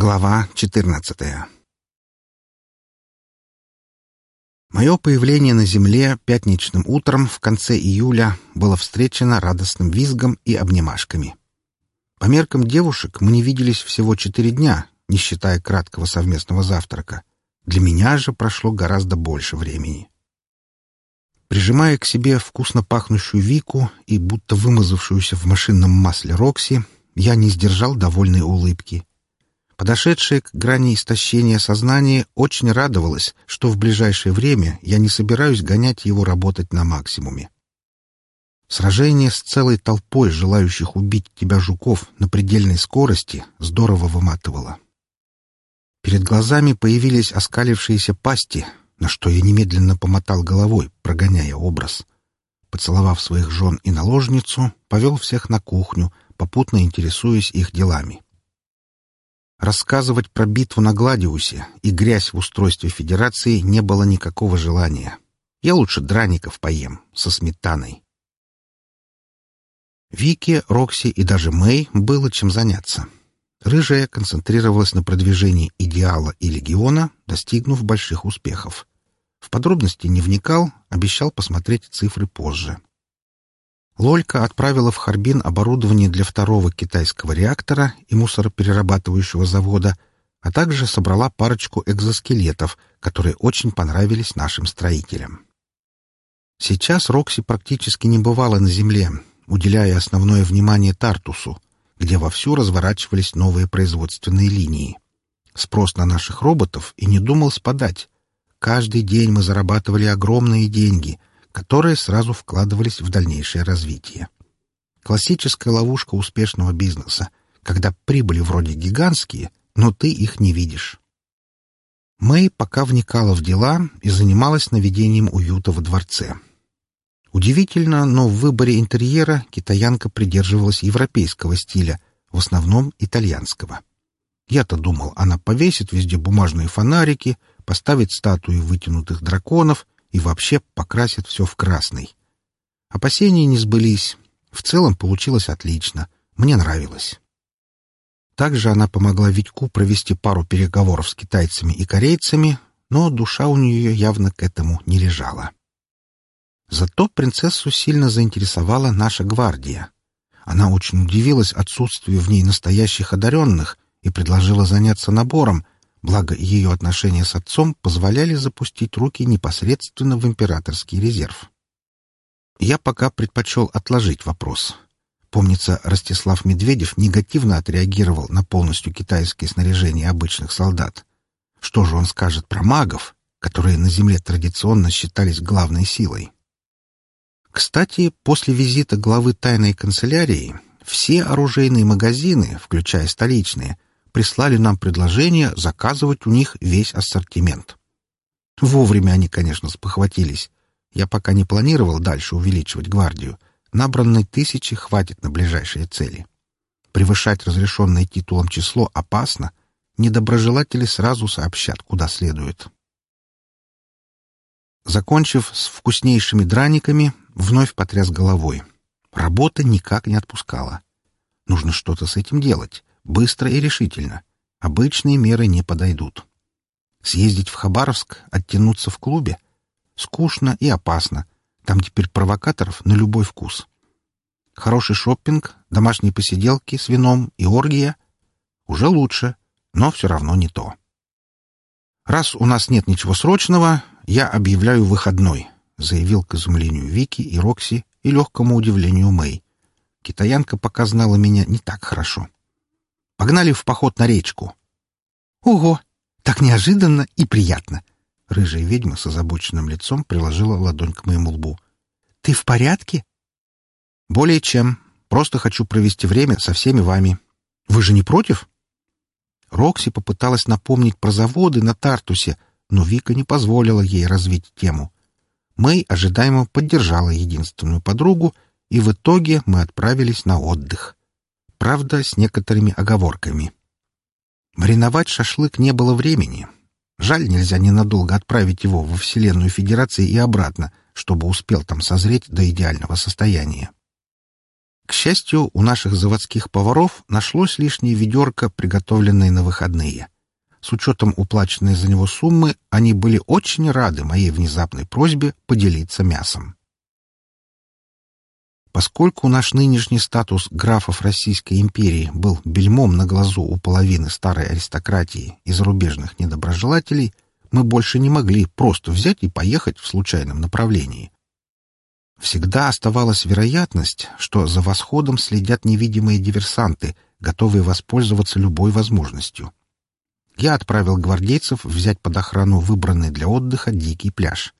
Глава 14 Мое появление на Земле пятничным утром в конце июля было встречено радостным визгом и обнимашками. По меркам девушек мы не виделись всего четыре дня, не считая краткого совместного завтрака. Для меня же прошло гораздо больше времени. Прижимая к себе вкусно пахнущую Вику и будто вымазавшуюся в машинном масле Рокси, я не сдержал довольной улыбки Подошедшая к грани истощения сознания очень радовалась, что в ближайшее время я не собираюсь гонять его работать на максимуме. Сражение с целой толпой желающих убить тебя жуков на предельной скорости здорово выматывало. Перед глазами появились оскалившиеся пасти, на что я немедленно помотал головой, прогоняя образ. Поцеловав своих жен и наложницу, повел всех на кухню, попутно интересуясь их делами. Рассказывать про битву на Гладиусе и грязь в устройстве Федерации не было никакого желания. Я лучше драников поем со сметаной. Вике, Рокси и даже Мэй было чем заняться. Рыжая концентрировалась на продвижении идеала и легиона, достигнув больших успехов. В подробности не вникал, обещал посмотреть цифры позже. Лолька отправила в Харбин оборудование для второго китайского реактора и мусороперерабатывающего завода, а также собрала парочку экзоскелетов, которые очень понравились нашим строителям. Сейчас Рокси практически не бывала на Земле, уделяя основное внимание Тартусу, где вовсю разворачивались новые производственные линии. Спрос на наших роботов и не думал спадать. Каждый день мы зарабатывали огромные деньги, которые сразу вкладывались в дальнейшее развитие. Классическая ловушка успешного бизнеса, когда прибыли вроде гигантские, но ты их не видишь. Мэй пока вникала в дела и занималась наведением уюта во дворце. Удивительно, но в выборе интерьера китаянка придерживалась европейского стиля, в основном итальянского. Я-то думал, она повесит везде бумажные фонарики, поставит статуи вытянутых драконов — и вообще покрасит все в красный. Опасения не сбылись. В целом получилось отлично. Мне нравилось. Также она помогла Витьку провести пару переговоров с китайцами и корейцами, но душа у нее явно к этому не лежала. Зато принцессу сильно заинтересовала наша гвардия. Она очень удивилась отсутствию в ней настоящих одаренных и предложила заняться набором — благо ее отношения с отцом позволяли запустить руки непосредственно в императорский резерв. Я пока предпочел отложить вопрос. Помнится, Ростислав Медведев негативно отреагировал на полностью китайское снаряжение обычных солдат. Что же он скажет про магов, которые на Земле традиционно считались главной силой? Кстати, после визита главы тайной канцелярии все оружейные магазины, включая столичные, прислали нам предложение заказывать у них весь ассортимент. Вовремя они, конечно, спохватились. Я пока не планировал дальше увеличивать гвардию. Набранной тысячи хватит на ближайшие цели. Превышать разрешенное титулом число опасно. Недоброжелатели сразу сообщат, куда следует. Закончив с вкуснейшими драниками, вновь потряс головой. Работа никак не отпускала. Нужно что-то с этим делать. Быстро и решительно. Обычные меры не подойдут. Съездить в Хабаровск, оттянуться в клубе? Скучно и опасно. Там теперь провокаторов на любой вкус. Хороший шопинг, домашние посиделки с вином и оргия — уже лучше, но все равно не то. «Раз у нас нет ничего срочного, я объявляю выходной», — заявил к изумлению Вики и Рокси и легкому удивлению Мэй. Китаянка пока знала меня не так хорошо. Погнали в поход на речку. Ого! Так неожиданно и приятно! Рыжая ведьма с озабоченным лицом приложила ладонь к моему лбу. Ты в порядке? Более чем. Просто хочу провести время со всеми вами. Вы же не против? Рокси попыталась напомнить про заводы на Тартусе, но Вика не позволила ей развить тему. Мэй ожидаемо поддержала единственную подругу, и в итоге мы отправились на отдых. Правда, с некоторыми оговорками. Мариновать шашлык не было времени. Жаль, нельзя ненадолго отправить его во Вселенную Федерации и обратно, чтобы успел там созреть до идеального состояния. К счастью, у наших заводских поваров нашлось лишнее ведерко, приготовленное на выходные. С учетом уплаченной за него суммы, они были очень рады моей внезапной просьбе поделиться мясом. Поскольку наш нынешний статус графов Российской империи был бельмом на глазу у половины старой аристократии и зарубежных недоброжелателей, мы больше не могли просто взять и поехать в случайном направлении. Всегда оставалась вероятность, что за восходом следят невидимые диверсанты, готовые воспользоваться любой возможностью. Я отправил гвардейцев взять под охрану выбранный для отдыха дикий пляж.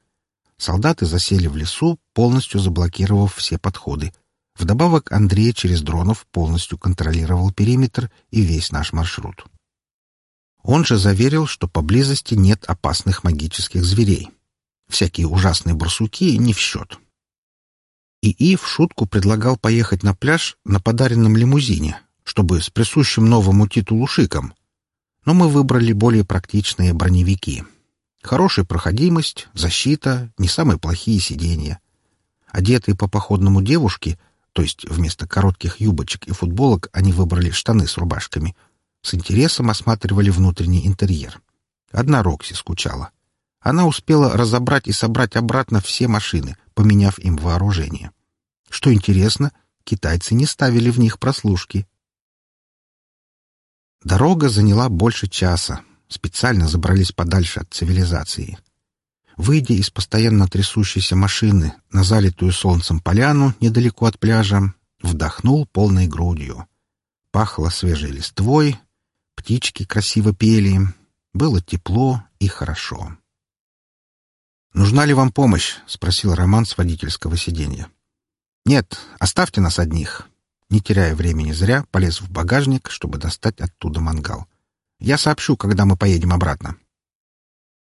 Солдаты засели в лесу, полностью заблокировав все подходы. Вдобавок Андрей через дронов полностью контролировал периметр и весь наш маршрут. Он же заверил, что поблизости нет опасных магических зверей. Всякие ужасные барсуки не в счет. ИИ в шутку предлагал поехать на пляж на подаренном лимузине, чтобы с присущим новому титулу шиком. Но мы выбрали более практичные броневики — Хорошая проходимость, защита, не самые плохие сиденья. Одетые по походному девушки, то есть вместо коротких юбочек и футболок они выбрали штаны с рубашками, с интересом осматривали внутренний интерьер. Одна Рокси скучала. Она успела разобрать и собрать обратно все машины, поменяв им вооружение. Что интересно, китайцы не ставили в них прослушки. Дорога заняла больше часа, специально забрались подальше от цивилизации. Выйдя из постоянно трясущейся машины на залитую солнцем поляну недалеко от пляжа, вдохнул полной грудью. Пахло свежей листвой, птички красиво пели, было тепло и хорошо. «Нужна ли вам помощь?» — спросил Роман с водительского сиденья. «Нет, оставьте нас одних». Не теряя времени зря, полез в багажник, чтобы достать оттуда мангал. Я сообщу, когда мы поедем обратно.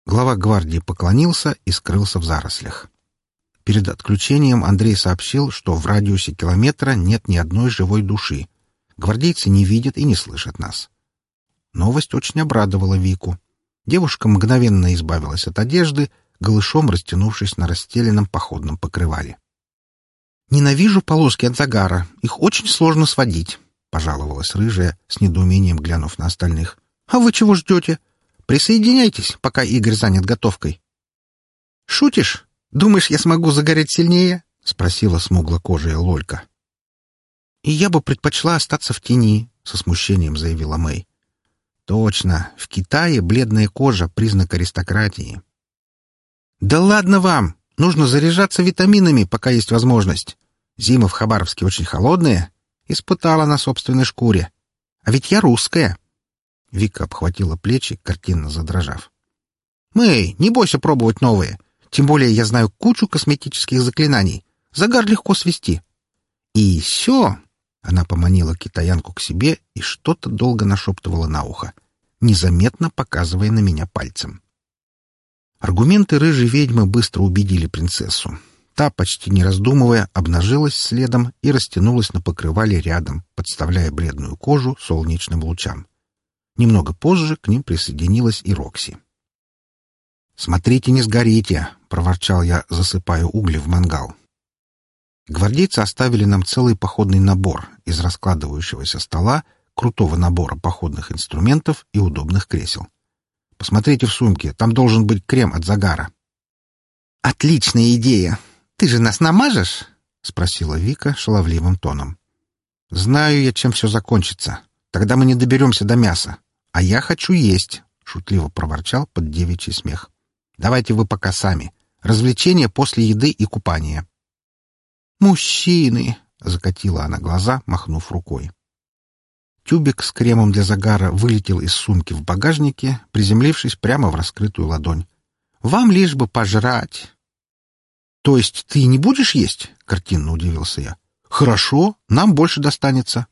Глава гвардии поклонился и скрылся в зарослях. Перед отключением Андрей сообщил, что в радиусе километра нет ни одной живой души. Гвардейцы не видят и не слышат нас. Новость очень обрадовала Вику. Девушка мгновенно избавилась от одежды, голышом растянувшись на расстеленном походном покрывале. «Ненавижу полоски от загара. Их очень сложно сводить», — пожаловалась рыжая, с недоумением глянув на остальных. А вы чего ждете? Присоединяйтесь, пока Игорь занят готовкой. — Шутишь? Думаешь, я смогу загореть сильнее? — спросила смуглокожая Лолька. — И я бы предпочла остаться в тени, — со смущением заявила Мэй. — Точно, в Китае бледная кожа — признак аристократии. — Да ладно вам! Нужно заряжаться витаминами, пока есть возможность. Зима в Хабаровске очень холодная. Испытала на собственной шкуре. А ведь я русская. — Вика обхватила плечи, картинно задрожав. «Мэй, не бойся пробовать новые. Тем более я знаю кучу косметических заклинаний. Загар легко свести. И еще...» Она поманила китаянку к себе и что-то долго нашептывала на ухо, незаметно показывая на меня пальцем. Аргументы рыжей ведьмы быстро убедили принцессу. Та, почти не раздумывая, обнажилась следом и растянулась на покрывале рядом, подставляя бледную кожу солнечным лучам. Немного позже к ним присоединилась и Рокси. «Смотрите, не сгорите!» — проворчал я, засыпая угли в мангал. Гвардейцы оставили нам целый походный набор из раскладывающегося стола, крутого набора походных инструментов и удобных кресел. Посмотрите в сумке, там должен быть крем от загара. «Отличная идея! Ты же нас намажешь?» — спросила Вика шаловливым тоном. «Знаю я, чем все закончится. Тогда мы не доберемся до мяса. «А я хочу есть», — шутливо проворчал под девичий смех. «Давайте вы пока сами. Развлечения после еды и купания». «Мужчины!» — закатила она глаза, махнув рукой. Тюбик с кремом для загара вылетел из сумки в багажнике, приземлившись прямо в раскрытую ладонь. «Вам лишь бы пожрать!» «То есть ты не будешь есть?» — картинно удивился я. «Хорошо, нам больше достанется».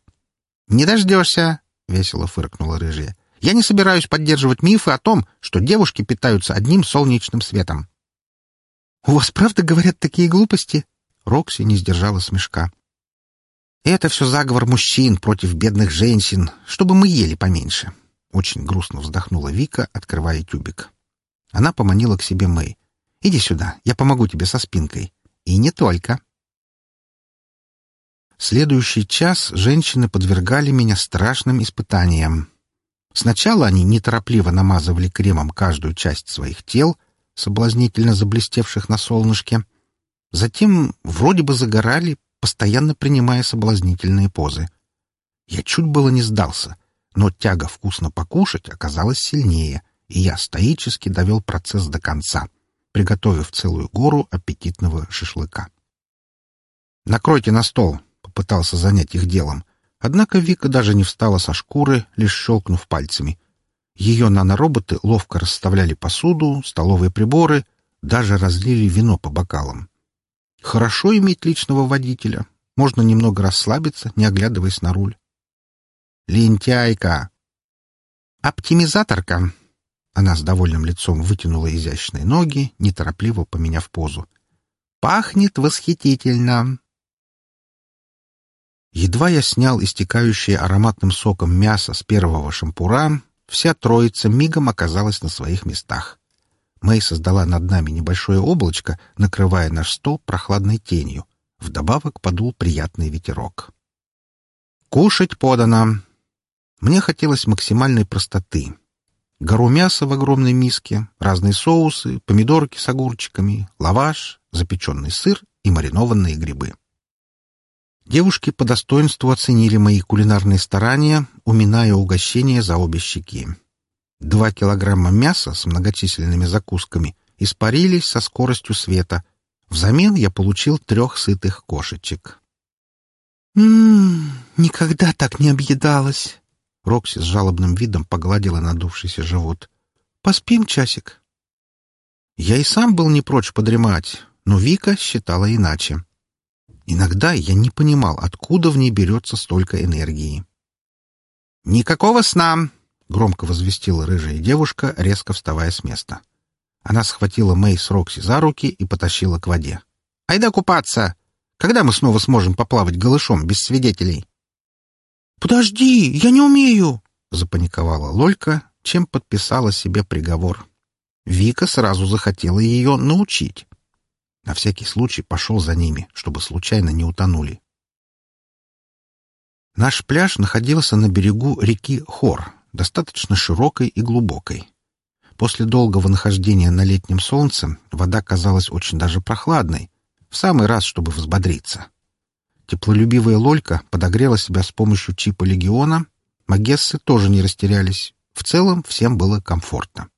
«Не дождешься!» — весело фыркнула рыжая. Я не собираюсь поддерживать мифы о том, что девушки питаются одним солнечным светом. — У вас правда говорят такие глупости? Рокси не сдержала смешка. — Это все заговор мужчин против бедных женщин, чтобы мы ели поменьше. Очень грустно вздохнула Вика, открывая тюбик. Она поманила к себе Мэй. «Иди сюда, я помогу тебе со спинкой. И не только». Следующий час женщины подвергали меня страшным испытаниям. Сначала они неторопливо намазывали кремом каждую часть своих тел, соблазнительно заблестевших на солнышке. Затем вроде бы загорали, постоянно принимая соблазнительные позы. Я чуть было не сдался, но тяга вкусно покушать оказалась сильнее, и я стоически довел процесс до конца, приготовив целую гору аппетитного шашлыка. «Накройте на стол», — попытался занять их делом. Однако Вика даже не встала со шкуры, лишь щелкнув пальцами. Ее нанороботы ловко расставляли посуду, столовые приборы, даже разлили вино по бокалам. Хорошо иметь личного водителя. Можно немного расслабиться, не оглядываясь на руль. «Лентяйка!» «Оптимизаторка!» Она с довольным лицом вытянула изящные ноги, неторопливо поменяв позу. «Пахнет восхитительно!» Едва я снял истекающее ароматным соком мясо с первого шампура, вся троица мигом оказалась на своих местах. Мэй создала над нами небольшое облачко, накрывая наш стол прохладной тенью. Вдобавок подул приятный ветерок. «Кушать подано!» Мне хотелось максимальной простоты. Гору мяса в огромной миске, разные соусы, помидорки с огурчиками, лаваш, запеченный сыр и маринованные грибы. Девушки по достоинству оценили мои кулинарные старания, уминая угощение за обе щеки. Два килограмма мяса с многочисленными закусками испарились со скоростью света. Взамен я получил трех сытых кошечек. «М-м, никогда так не объедалась!» Рокси с жалобным видом погладила надувшийся живот. «Поспим часик?» Я и сам был не прочь подремать, но Вика считала иначе. Иногда я не понимал, откуда в ней берется столько энергии. «Никакого сна!» — громко возвестила рыжая девушка, резко вставая с места. Она схватила Мэй с Рокси за руки и потащила к воде. «Айда купаться! Когда мы снова сможем поплавать голышом без свидетелей?» «Подожди, я не умею!» — запаниковала Лолька, чем подписала себе приговор. Вика сразу захотела ее научить. На всякий случай пошел за ними, чтобы случайно не утонули. Наш пляж находился на берегу реки Хор, достаточно широкой и глубокой. После долгого нахождения на летнем солнце вода казалась очень даже прохладной, в самый раз, чтобы взбодриться. Теплолюбивая Лолька подогрела себя с помощью чипа легиона, магессы тоже не растерялись. В целом всем было комфортно.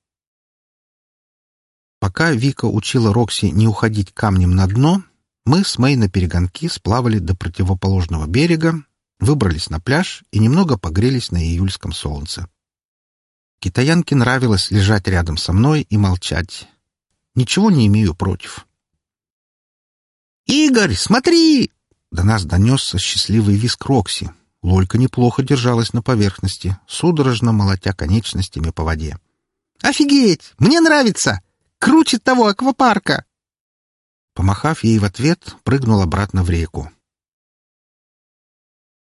Пока Вика учила Рокси не уходить камнем на дно, мы с Мэй на перегонки сплавали до противоположного берега, выбрались на пляж и немного погрелись на июльском солнце. Китаянке нравилось лежать рядом со мной и молчать. Ничего не имею против. «Игорь, смотри!» До нас донесся счастливый визг Рокси. Лолька неплохо держалась на поверхности, судорожно молотя конечностями по воде. «Офигеть! Мне нравится! Круче того аквапарка!» Помахав ей в ответ, прыгнул обратно в реку.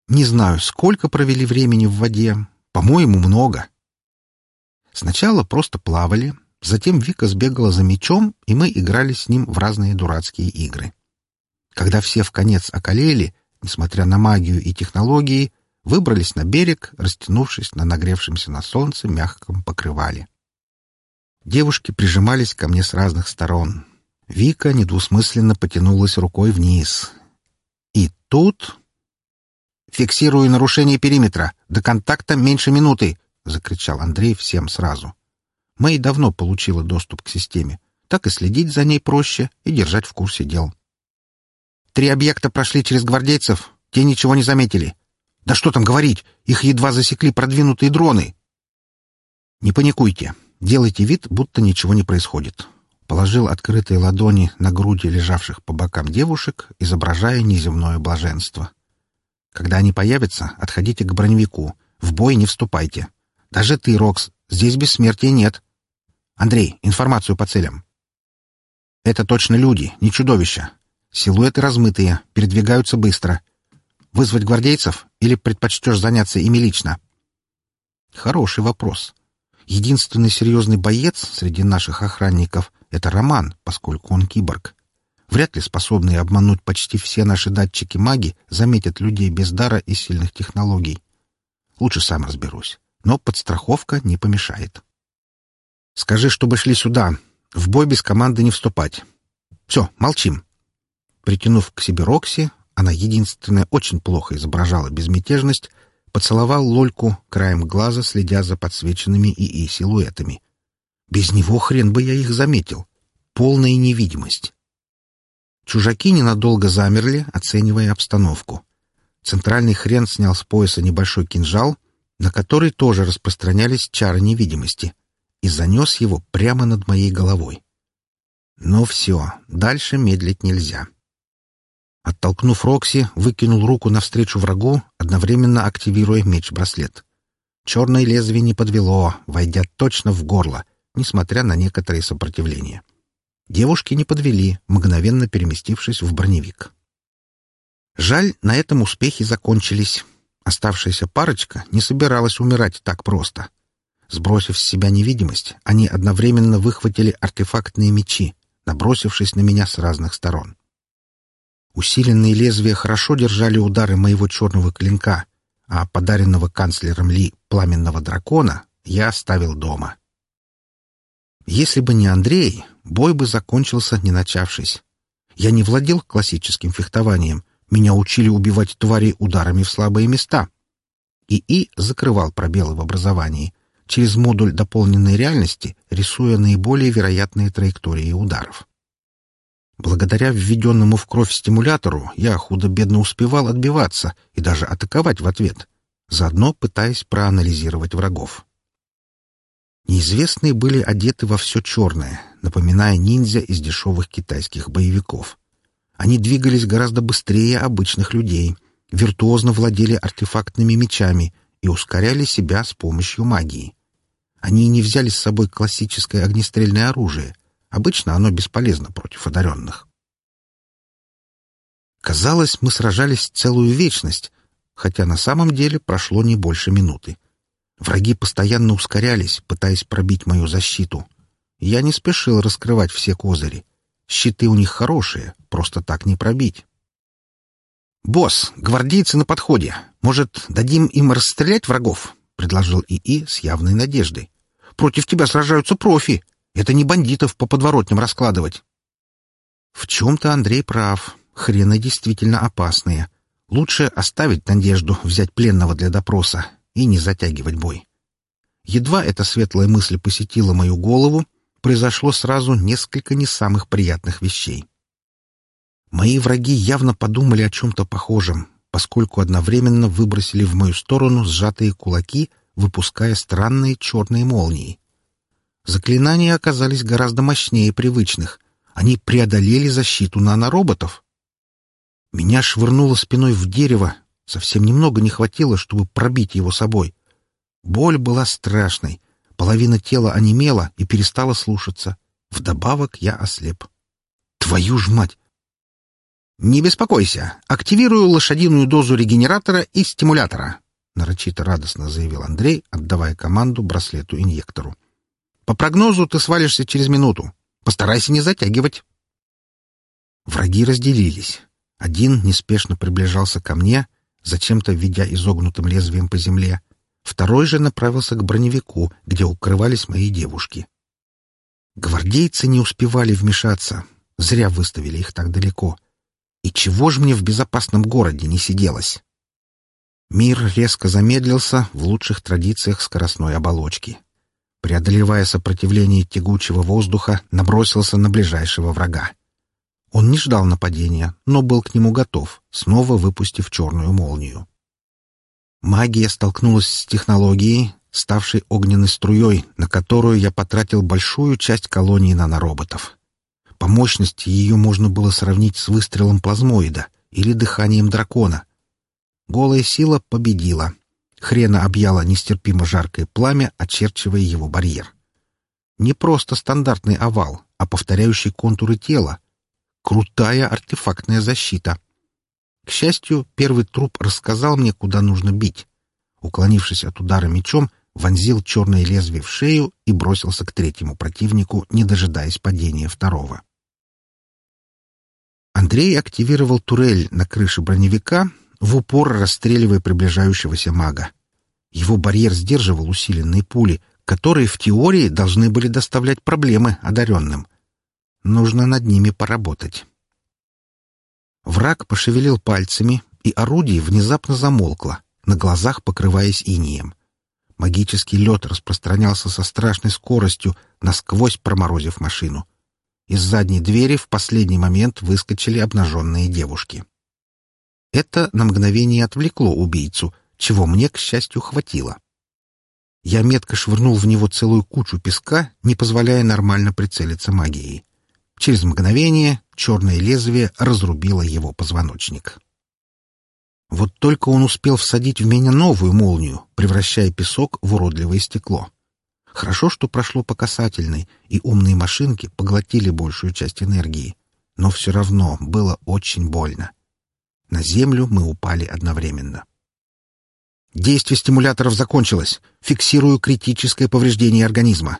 Не знаю, сколько провели времени в воде. По-моему, много. Сначала просто плавали, затем Вика сбегала за мечом, и мы играли с ним в разные дурацкие игры. Когда все в конец околели, несмотря на магию и технологии, выбрались на берег, растянувшись на нагревшемся на солнце мягком покрывале. Девушки прижимались ко мне с разных сторон. Вика недвусмысленно потянулась рукой вниз. И тут... «Фиксирую нарушение периметра. До контакта меньше минуты!» — закричал Андрей всем сразу. Мэй давно получила доступ к системе. Так и следить за ней проще и держать в курсе дел. Три объекта прошли через гвардейцев. Те ничего не заметили. Да что там говорить, их едва засекли продвинутые дроны. Не паникуйте. Делайте вид, будто ничего не происходит. Положил открытые ладони на груди лежавших по бокам девушек, изображая неземное блаженство. Когда они появятся, отходите к броневику. В бой не вступайте. Даже ты, Рокс, здесь бессмертия нет. Андрей, информацию по целям. Это точно люди, не чудовища. Силуэты размытые, передвигаются быстро. Вызвать гвардейцев или предпочтешь заняться ими лично? Хороший вопрос. Единственный серьезный боец среди наших охранников — это Роман, поскольку он киборг. Вряд ли способные обмануть почти все наши датчики маги заметят людей без дара и сильных технологий. Лучше сам разберусь. Но подстраховка не помешает. Скажи, чтобы шли сюда. В бой без команды не вступать. Все, молчим. Притянув к себе Рокси, она единственная очень плохо изображала безмятежность, поцеловал Лольку краем глаза, следя за подсвеченными ИИ силуэтами. Без него хрен бы я их заметил. Полная невидимость. Чужаки ненадолго замерли, оценивая обстановку. Центральный хрен снял с пояса небольшой кинжал, на который тоже распространялись чары невидимости, и занес его прямо над моей головой. Но все, дальше медлить нельзя. Оттолкнув Рокси, выкинул руку навстречу врагу, одновременно активируя меч-браслет. Черное лезвие не подвело, войдя точно в горло, несмотря на некоторые сопротивления. Девушки не подвели, мгновенно переместившись в броневик. Жаль, на этом успехи закончились. Оставшаяся парочка не собиралась умирать так просто. Сбросив с себя невидимость, они одновременно выхватили артефактные мечи, набросившись на меня с разных сторон. Усиленные лезвия хорошо держали удары моего черного клинка, а подаренного канцлером Ли пламенного дракона я оставил дома. Если бы не Андрей, бой бы закончился, не начавшись. Я не владел классическим фехтованием, меня учили убивать тварей ударами в слабые места. ИИ закрывал пробелы в образовании, через модуль дополненной реальности, рисуя наиболее вероятные траектории ударов. Благодаря введенному в кровь стимулятору я худо-бедно успевал отбиваться и даже атаковать в ответ, заодно пытаясь проанализировать врагов. Неизвестные были одеты во все черное, напоминая ниндзя из дешевых китайских боевиков. Они двигались гораздо быстрее обычных людей, виртуозно владели артефактными мечами и ускоряли себя с помощью магии. Они не взяли с собой классическое огнестрельное оружие. Обычно оно бесполезно против одаренных. Казалось, мы сражались целую вечность, хотя на самом деле прошло не больше минуты. Враги постоянно ускорялись, пытаясь пробить мою защиту. Я не спешил раскрывать все козыри. Щиты у них хорошие, просто так не пробить. «Босс, гвардейцы на подходе. Может, дадим им расстрелять врагов?» — предложил ИИ с явной надеждой. «Против тебя сражаются профи. Это не бандитов по подворотням раскладывать». В чем-то Андрей прав. Хрены действительно опасные. Лучше оставить надежду взять пленного для допроса и не затягивать бой. Едва эта светлая мысль посетила мою голову, произошло сразу несколько не самых приятных вещей. Мои враги явно подумали о чем-то похожем, поскольку одновременно выбросили в мою сторону сжатые кулаки, выпуская странные черные молнии. Заклинания оказались гораздо мощнее привычных. Они преодолели защиту нанороботов. Меня швырнуло спиной в дерево. Совсем немного не хватило, чтобы пробить его собой. Боль была страшной, Половина тела онемела и перестала слушаться. Вдобавок я ослеп. Твою ж мать! «Не беспокойся, активирую лошадиную дозу регенератора и стимулятора», — нарочито радостно заявил Андрей, отдавая команду браслету-инъектору. «По прогнозу ты свалишься через минуту. Постарайся не затягивать». Враги разделились. Один неспешно приближался ко мне, зачем-то ведя изогнутым лезвием по земле, Второй же направился к броневику, где укрывались мои девушки. Гвардейцы не успевали вмешаться. Зря выставили их так далеко. И чего же мне в безопасном городе не сиделось? Мир резко замедлился в лучших традициях скоростной оболочки. Преодолевая сопротивление тягучего воздуха, набросился на ближайшего врага. Он не ждал нападения, но был к нему готов, снова выпустив черную молнию. Магия столкнулась с технологией, ставшей огненной струей, на которую я потратил большую часть колонии нанороботов. По мощности ее можно было сравнить с выстрелом плазмоида или дыханием дракона. Голая сила победила. Хрена объяла нестерпимо жаркое пламя, очерчивая его барьер. Не просто стандартный овал, а повторяющий контуры тела. Крутая артефактная защита — к счастью, первый труп рассказал мне, куда нужно бить. Уклонившись от удара мечом, вонзил черное лезвие в шею и бросился к третьему противнику, не дожидаясь падения второго. Андрей активировал турель на крыше броневика, в упор расстреливая приближающегося мага. Его барьер сдерживал усиленные пули, которые в теории должны были доставлять проблемы одаренным. Нужно над ними поработать. Враг пошевелил пальцами, и орудие внезапно замолкло, на глазах покрываясь инием. Магический лед распространялся со страшной скоростью, насквозь проморозив машину. Из задней двери в последний момент выскочили обнаженные девушки. Это на мгновение отвлекло убийцу, чего мне, к счастью, хватило. Я метко швырнул в него целую кучу песка, не позволяя нормально прицелиться магией. Через мгновение черное лезвие разрубило его позвоночник. Вот только он успел всадить в меня новую молнию, превращая песок в уродливое стекло. Хорошо, что прошло по касательной, и умные машинки поглотили большую часть энергии. Но все равно было очень больно. На землю мы упали одновременно. Действие стимуляторов закончилось. Фиксирую критическое повреждение организма.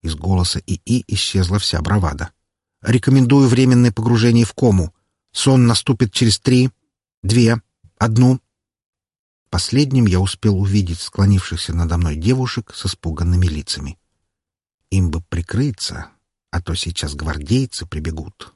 Из голоса ИИ исчезла вся бравада. Рекомендую временное погружение в кому. Сон наступит через три, две, одну. Последним я успел увидеть склонившихся надо мной девушек с испуганными лицами. Им бы прикрыться, а то сейчас гвардейцы прибегут.